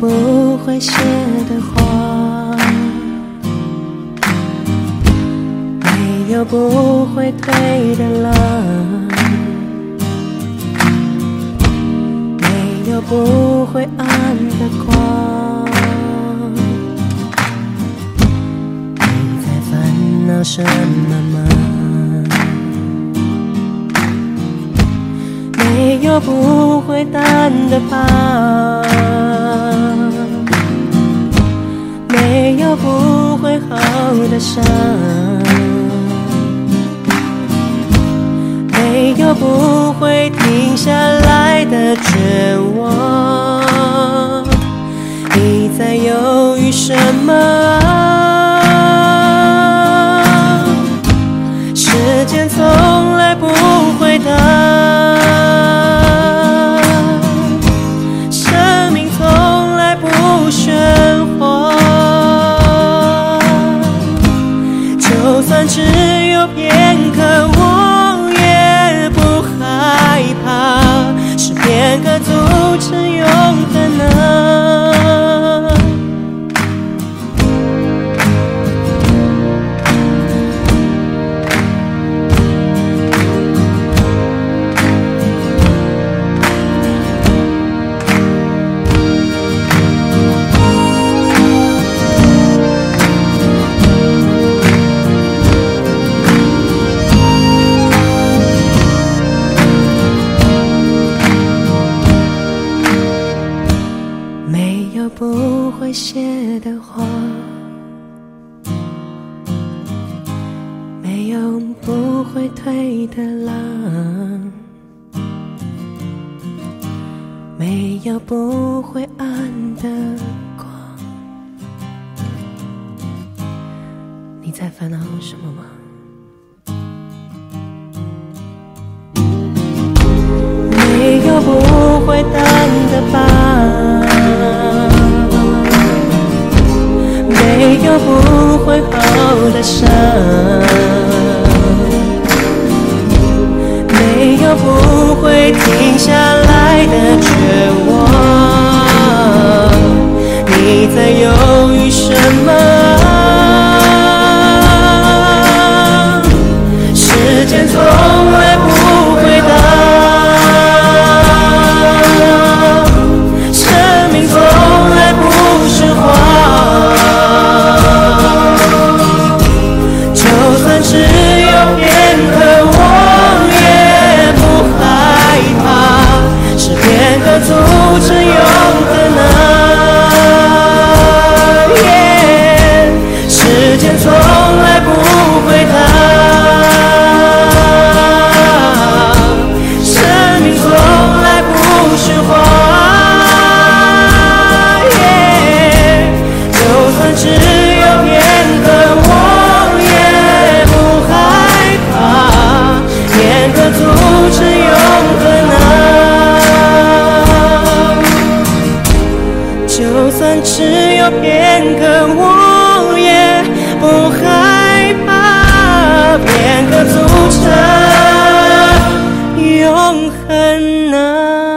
不会谢的花，没有不会退的浪，没有不会暗的光。你在烦恼什么吗？没有不会淡的疤，好的伤，没有不会停下来的绝望。你在犹豫什么有片刻，我也不害怕，是片刻足会谢的话，没有不会退的浪，没有不会暗的光。你在烦恼什么吗？你在犹豫什么？时间从来不回答，生命从来不喧哗。就算只有片刻，我也不害怕，是片刻组成片刻，我也不害怕。片刻组成永恒呢？